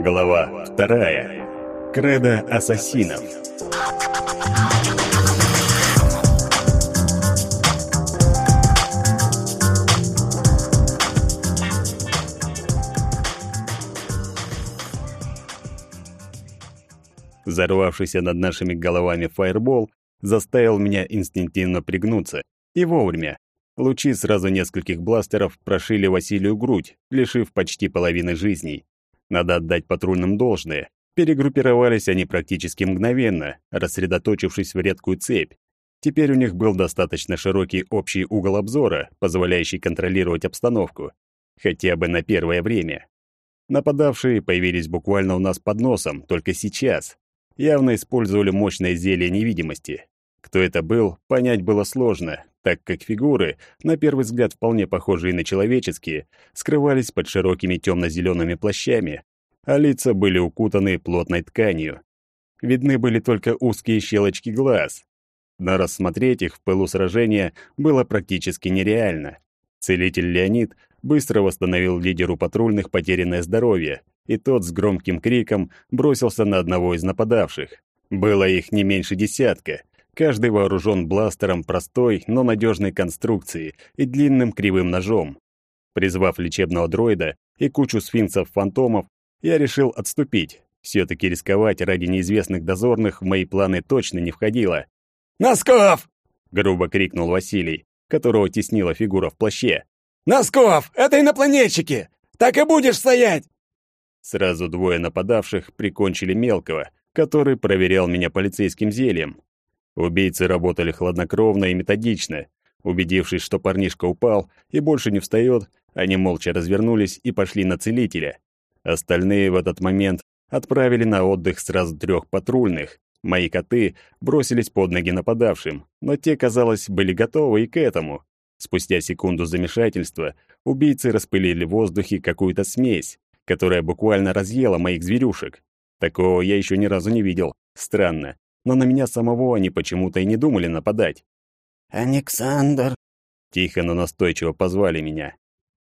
Глава вторая. Кредо ассасинов. Взорвавшийся над нашими головами фаербол заставил меня инстинктивно пригнуться. И вовремя. Лучи сразу нескольких бластеров прошили Василию грудь, лишив почти половины жизней. Надо отдать патрульным должное. Перегруппировались они практически мгновенно, рассредоточившись в редкую цепь. Теперь у них был достаточно широкий общий угол обзора, позволяющий контролировать обстановку. Хотя бы на первое время. Нападавшие появились буквально у нас под носом, только сейчас. Явно использовали мощное зелье невидимости. Кто это был, понять было сложно, так как фигуры, на первый взгляд вполне похожие на человеческие, скрывались под широкими темно-зелеными плащами, а лица были укутаны плотной тканью. Видны были только узкие щелочки глаз. Но рассмотреть их в пылу сражения было практически нереально. Целитель Леонид быстро восстановил лидеру патрульных потерянное здоровье, и тот с громким криком бросился на одного из нападавших. Было их не меньше десятка, Каждый вооружен бластером простой, но надежной конструкции и длинным кривым ножом. Призвав лечебного дроида и кучу сфинксов-фантомов, я решил отступить. Все-таки рисковать ради неизвестных дозорных в мои планы точно не входило. «Носков!» — грубо крикнул Василий, которого теснила фигура в плаще. «Носков! Это инопланетчики! Так и будешь стоять!» Сразу двое нападавших прикончили мелкого, который проверял меня полицейским зельем. Убийцы работали хладнокровно и методично. Убедившись, что парнишка упал и больше не встает, они молча развернулись и пошли на целителя. Остальные в этот момент отправили на отдых сразу трех патрульных. Мои коты бросились под ноги нападавшим, но те, казалось, были готовы и к этому. Спустя секунду замешательства убийцы распылили в воздухе какую-то смесь, которая буквально разъела моих зверюшек. Такого я еще ни разу не видел. Странно но на меня самого они почему-то и не думали нападать. «Александр!» Тихо, но настойчиво позвали меня.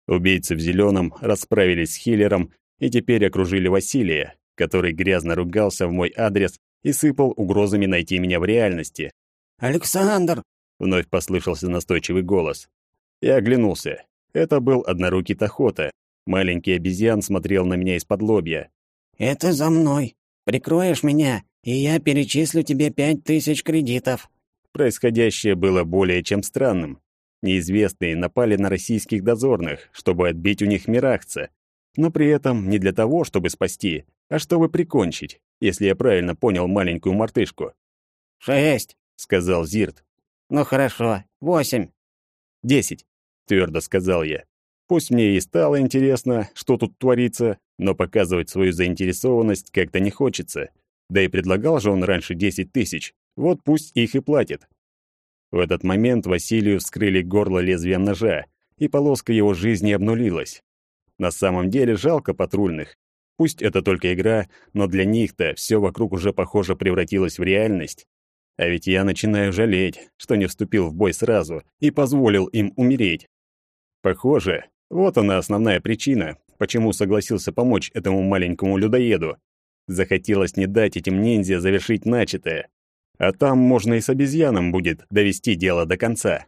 Убийцы в зеленом расправились с Хиллером и теперь окружили Василия, который грязно ругался в мой адрес и сыпал угрозами найти меня в реальности. «Александр!» — вновь послышался настойчивый голос. Я оглянулся. Это был однорукий Тахота. Маленький обезьян смотрел на меня из-под лобья. «Это за мной. Прикроешь меня, и я перечислю тебе пять тысяч кредитов». Происходящее было более чем странным. Неизвестные напали на российских дозорных, чтобы отбить у них Мирахца, но при этом не для того, чтобы спасти, а чтобы прикончить, если я правильно понял маленькую мартышку. «Шесть», — сказал Зирт. «Ну хорошо, восемь». «Десять», — твердо сказал я. Пусть мне и стало интересно, что тут творится, но показывать свою заинтересованность как-то не хочется. Да и предлагал же он раньше 10 тысяч. Вот пусть их и платит. В этот момент Василию вскрыли горло лезвием ножа, и полоска его жизни обнулилась. На самом деле жалко патрульных. Пусть это только игра, но для них-то все вокруг уже, похоже, превратилось в реальность. А ведь я начинаю жалеть, что не вступил в бой сразу и позволил им умереть. Похоже, вот она основная причина, почему согласился помочь этому маленькому людоеду. Захотелось не дать этим ниндзя завершить начатое. А там можно и с обезьяном будет довести дело до конца.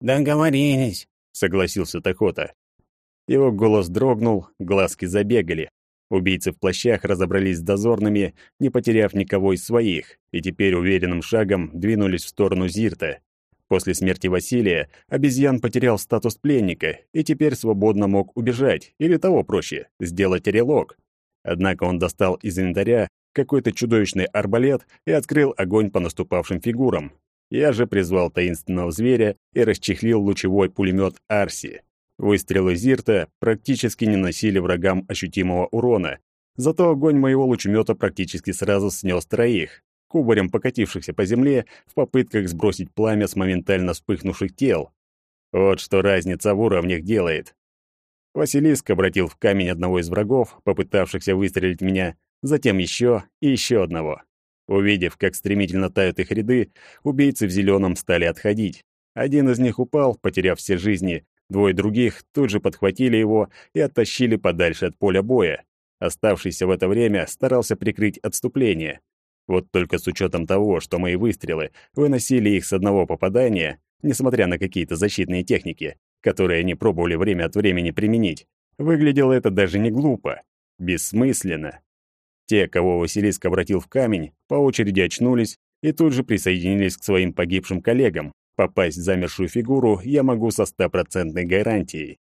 «Договорились», — согласился Тахота. Его голос дрогнул, глазки забегали. Убийцы в плащах разобрались с дозорными, не потеряв никого из своих, и теперь уверенным шагом двинулись в сторону Зирта. После смерти Василия обезьян потерял статус пленника и теперь свободно мог убежать, или того проще, сделать релог. Однако он достал из инвентаря какой-то чудовищный арбалет и открыл огонь по наступавшим фигурам. Я же призвал таинственного зверя и расчехлил лучевой пулемет Арси. Выстрелы Зирта практически не носили врагам ощутимого урона, зато огонь моего лучемета практически сразу снес троих, кубарем покатившихся по земле в попытках сбросить пламя с моментально вспыхнувших тел. Вот что разница в уровнях делает. Василиск обратил в камень одного из врагов, попытавшихся выстрелить меня, затем еще и еще одного. Увидев, как стремительно тают их ряды, убийцы в зеленом стали отходить. Один из них упал, потеряв все жизни, двое других тут же подхватили его и оттащили подальше от поля боя. Оставшийся в это время старался прикрыть отступление. Вот только с учетом того, что мои выстрелы выносили их с одного попадания, несмотря на какие-то защитные техники, которые они пробовали время от времени применить, выглядело это даже не глупо, бессмысленно. Те, кого Василиск обратил в камень, по очереди очнулись и тут же присоединились к своим погибшим коллегам. Попасть в замершую фигуру я могу со стопроцентной гарантией.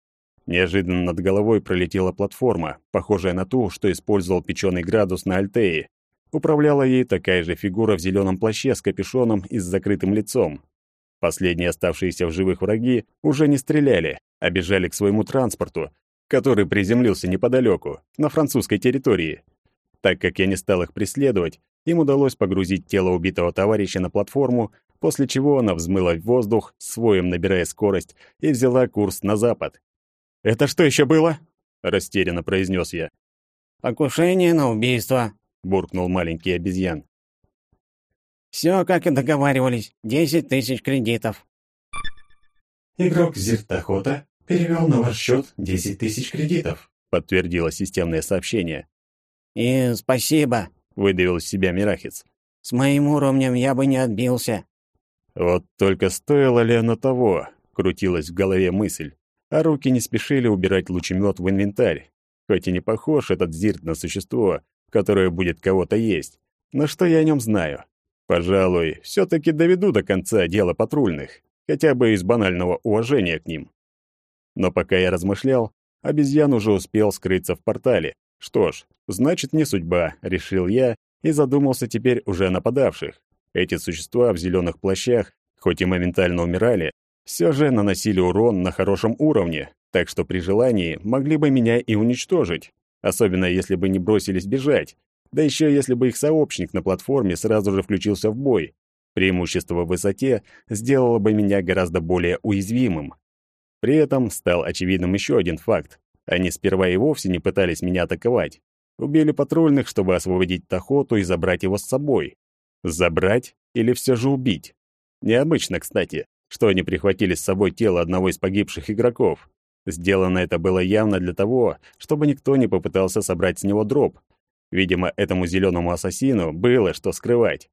Неожиданно над головой пролетела платформа, похожая на ту, что использовал печеный градус на Альтее. Управляла ей такая же фигура в зеленом плаще с капюшоном и с закрытым лицом. Последние оставшиеся в живых враги уже не стреляли, а бежали к своему транспорту, который приземлился неподалеку, на французской территории. Так как я не стал их преследовать, им удалось погрузить тело убитого товарища на платформу, после чего она взмыла в воздух, своем набирая скорость, и взяла курс на запад. «Это что еще было?» — растерянно произнес я. «Покушение на убийство», — буркнул маленький обезьян. «Все, как и договаривались. Десять тысяч кредитов». «Игрок Зиртахота перевел на ваш счет десять тысяч кредитов», — подтвердило системное сообщение. «И спасибо», — выдавил из себя Мирахец. «С моим уровнем я бы не отбился». Вот только стоило ли оно того, крутилась в голове мысль, а руки не спешили убирать лучемет в инвентарь. Хоть и не похож этот зирт на существо, которое будет кого-то есть, но что я о нем знаю? Пожалуй, все таки доведу до конца дело патрульных, хотя бы из банального уважения к ним. Но пока я размышлял, обезьян уже успел скрыться в портале. Что ж, значит, не судьба, решил я и задумался теперь уже о нападавших. Эти существа в зеленых плащах, хоть и моментально умирали, все же наносили урон на хорошем уровне, так что при желании могли бы меня и уничтожить, особенно если бы не бросились бежать, да еще если бы их сообщник на платформе сразу же включился в бой. Преимущество в высоте сделало бы меня гораздо более уязвимым. При этом стал очевидным еще один факт. Они сперва и вовсе не пытались меня атаковать. Убили патрульных, чтобы освободить Тахоту и забрать его с собой. Забрать или все же убить? Необычно, кстати, что они прихватили с собой тело одного из погибших игроков. Сделано это было явно для того, чтобы никто не попытался собрать с него дроп. Видимо, этому зеленому ассасину было что скрывать.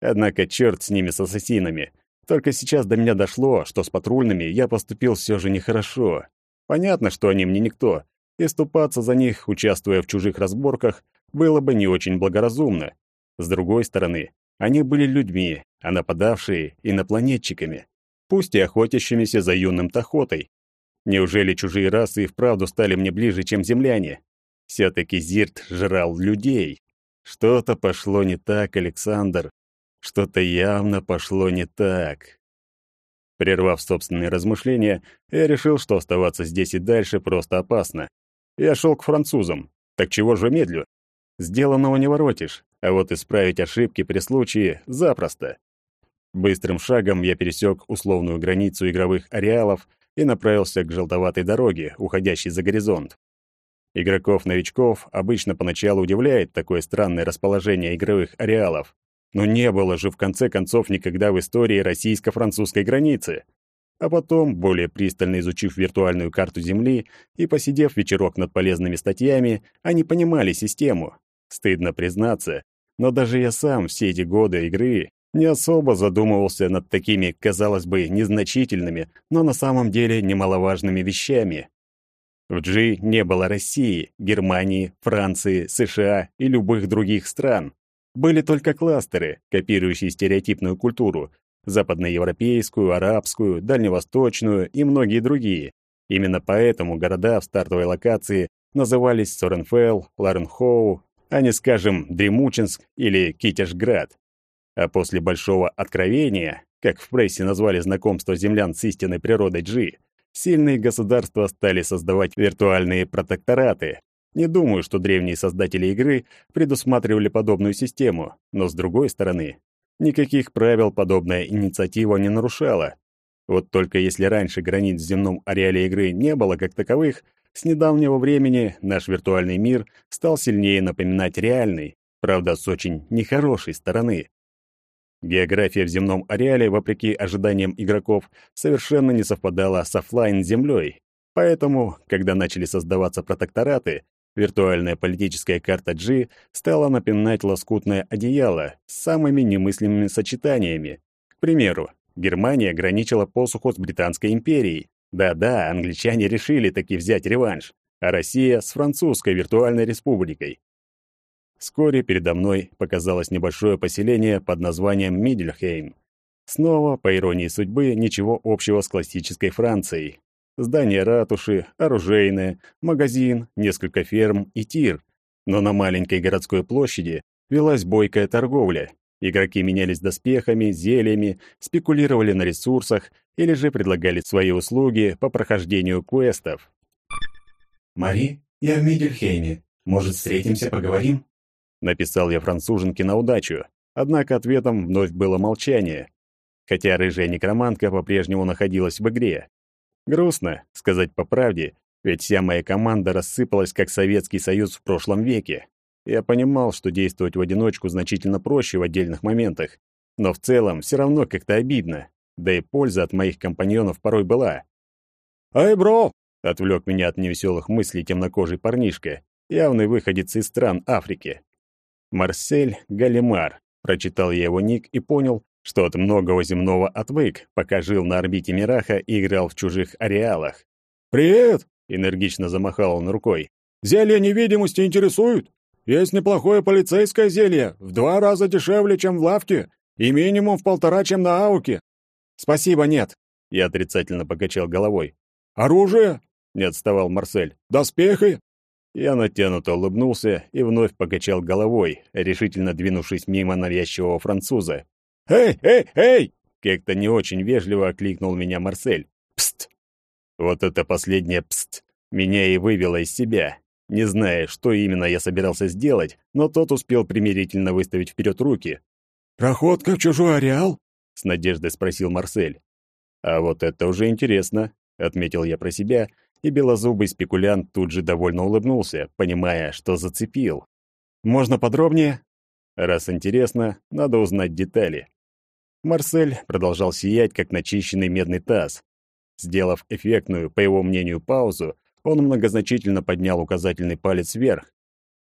Однако черт с ними, с ассасинами. Только сейчас до меня дошло, что с патрульными я поступил все же нехорошо. Понятно, что они мне никто, и ступаться за них, участвуя в чужих разборках, было бы не очень благоразумно. С другой стороны, они были людьми, а нападавшие — инопланетчиками, пусть и охотящимися за юным Тахотой. Неужели чужие расы и вправду стали мне ближе, чем земляне? Все-таки Зирт жрал людей. Что-то пошло не так, Александр. Что-то явно пошло не так. Прервав собственные размышления, я решил, что оставаться здесь и дальше просто опасно. Я шел к французам. Так чего же медлю? Сделанного не воротишь, а вот исправить ошибки при случае запросто. Быстрым шагом я пересек условную границу игровых ареалов и направился к желтоватой дороге, уходящей за горизонт. Игроков-новичков обычно поначалу удивляет такое странное расположение игровых ареалов, но не было же в конце концов никогда в истории российско-французской границы. А потом, более пристально изучив виртуальную карту Земли и посидев вечерок над полезными статьями, они понимали систему. Стыдно признаться, но даже я сам все эти годы игры не особо задумывался над такими, казалось бы, незначительными, но на самом деле немаловажными вещами. В G не было России, Германии, Франции, США и любых других стран. Были только кластеры, копирующие стереотипную культуру, западноевропейскую, арабскую, дальневосточную и многие другие. Именно поэтому города в стартовой локации назывались Соренфелл, Ларенхоу, а не, скажем, Дремучинск или Китежград. А после большого откровения, как в прессе назвали знакомство землян с истинной природой Джи, сильные государства стали создавать виртуальные протектораты, не думаю, что древние создатели игры предусматривали подобную систему, но с другой стороны, никаких правил подобная инициатива не нарушала. Вот только если раньше границ в земном ареале игры не было как таковых, с недавнего времени наш виртуальный мир стал сильнее напоминать реальный, правда, с очень нехорошей стороны. География в земном ареале, вопреки ожиданиям игроков, совершенно не совпадала с офлайн-землей. Поэтому, когда начали создаваться протектораты, Виртуальная политическая карта G стала напоминать лоскутное одеяло с самыми немыслимыми сочетаниями. К примеру, Германия граничила посуху с Британской империей. Да-да, англичане решили таки взять реванш, а Россия с французской виртуальной республикой. Вскоре передо мной показалось небольшое поселение под названием Мидельхейм. Снова, по иронии судьбы, ничего общего с классической Францией. Здание ратуши, оружейное, магазин, несколько ферм и тир. Но на маленькой городской площади велась бойкая торговля. Игроки менялись доспехами, зельями, спекулировали на ресурсах или же предлагали свои услуги по прохождению квестов. «Мари, я в Мидельхейме. Может, встретимся, поговорим?» Написал я француженке на удачу, однако ответом вновь было молчание, хотя рыжая некромантка по-прежнему находилась в игре. Грустно, сказать по правде, ведь вся моя команда рассыпалась, как Советский Союз в прошлом веке. Я понимал, что действовать в одиночку значительно проще в отдельных моментах, но в целом все равно как-то обидно, да и польза от моих компаньонов порой была. «Эй, бро!» — отвлек меня от невеселых мыслей темнокожий парнишка, явный выходец из стран Африки. Марсель Галимар. Прочитал я его ник и понял, что от многого земного отвык, пока жил на орбите Мираха и играл в чужих ареалах. «Привет!» — энергично замахал он рукой. «Зелья невидимости интересуют? Есть неплохое полицейское зелье, в два раза дешевле, чем в лавке, и минимум в полтора, чем на ауке». «Спасибо, нет!» — я отрицательно покачал головой. «Оружие?» — не отставал Марсель. «Доспехи?» Я натянуто улыбнулся и вновь покачал головой, решительно двинувшись мимо навязчивого француза. «Эй, эй, эй!» — как-то не очень вежливо окликнул меня Марсель. «Пст!» Вот это последнее «пст» меня и вывело из себя. Не зная, что именно я собирался сделать, но тот успел примирительно выставить вперед руки. «Проходка в чужой ареал?» — с надеждой спросил Марсель. «А вот это уже интересно», — отметил я про себя и белозубый спекулянт тут же довольно улыбнулся, понимая, что зацепил. «Можно подробнее?» «Раз интересно, надо узнать детали». Марсель продолжал сиять, как начищенный медный таз. Сделав эффектную, по его мнению, паузу, он многозначительно поднял указательный палец вверх.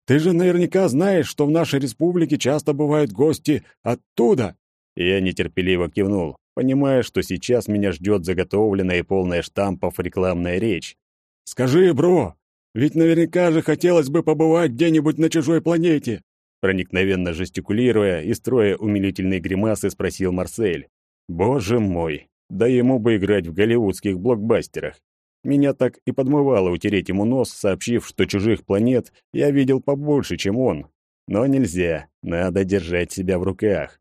«Ты же наверняка знаешь, что в нашей республике часто бывают гости оттуда!» Я нетерпеливо кивнул понимая, что сейчас меня ждет заготовленная и полная штампов рекламная речь. «Скажи, бро, ведь наверняка же хотелось бы побывать где-нибудь на чужой планете!» Проникновенно жестикулируя и строя умилительные гримасы, спросил Марсель. «Боже мой, да ему бы играть в голливудских блокбастерах!» Меня так и подмывало утереть ему нос, сообщив, что чужих планет я видел побольше, чем он. Но нельзя, надо держать себя в руках.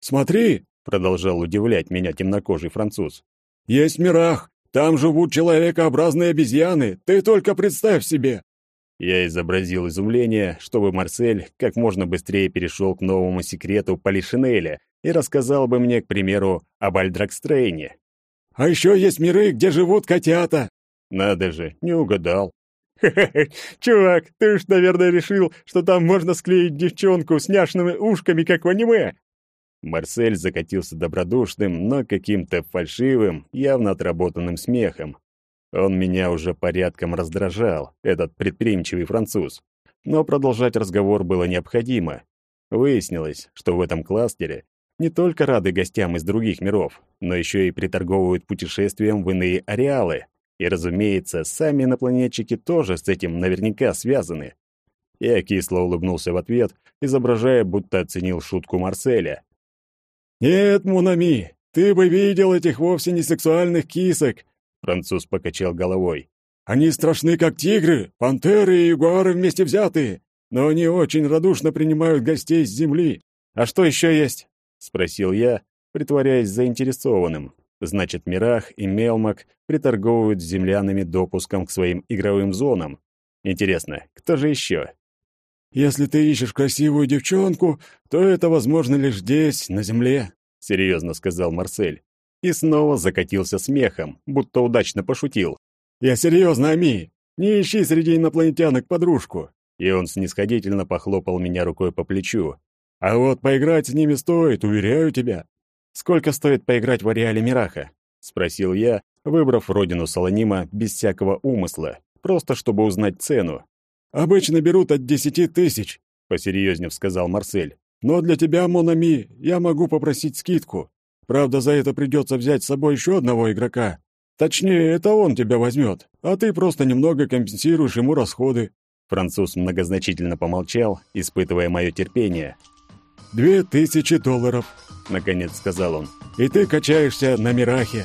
«Смотри!» Продолжал удивлять меня темнокожий француз. Есть мирах, там живут человекообразные обезьяны. Ты только представь себе. Я изобразил изумление, чтобы Марсель как можно быстрее перешел к новому секрету Полишинеля и рассказал бы мне, к примеру, об Альдракстрейне. А еще есть миры, где живут котята. Надо же, не угадал. «Хе-хе, чувак, ты уж, наверное, решил, что там можно склеить девчонку с няшными ушками, как в аниме. Марсель закатился добродушным, но каким-то фальшивым, явно отработанным смехом. Он меня уже порядком раздражал, этот предприимчивый француз. Но продолжать разговор было необходимо. Выяснилось, что в этом кластере не только рады гостям из других миров, но еще и приторговывают путешествием в иные ареалы. И, разумеется, сами инопланетчики тоже с этим наверняка связаны. Я кисло улыбнулся в ответ, изображая, будто оценил шутку Марселя. «Нет, Мунами, ты бы видел этих вовсе не сексуальных кисок!» Француз покачал головой. «Они страшны, как тигры, пантеры и ягуары вместе взятые, но они очень радушно принимают гостей с земли. А что еще есть?» — спросил я, притворяясь заинтересованным. Значит, Мирах и Мелмак приторговывают с землянами допуском к своим игровым зонам. Интересно, кто же еще? Если ты ищешь красивую девчонку, то это возможно лишь здесь, на земле», — серьезно сказал Марсель. И снова закатился смехом, будто удачно пошутил. «Я серьезно, Ами! Не ищи среди инопланетянок подружку!» И он снисходительно похлопал меня рукой по плечу. «А вот поиграть с ними стоит, уверяю тебя!» «Сколько стоит поиграть в ареале Мираха?» — спросил я, выбрав родину Солонима без всякого умысла, просто чтобы узнать цену. Обычно берут от десяти тысяч», — посерьезнев сказал Марсель. «Но для тебя, Монами, я могу попросить скидку. Правда, за это придется взять с собой еще одного игрока. Точнее, это он тебя возьмет, а ты просто немного компенсируешь ему расходы». Француз многозначительно помолчал, испытывая мое терпение. «Две тысячи долларов», — наконец сказал он. «И ты качаешься на Мирахе».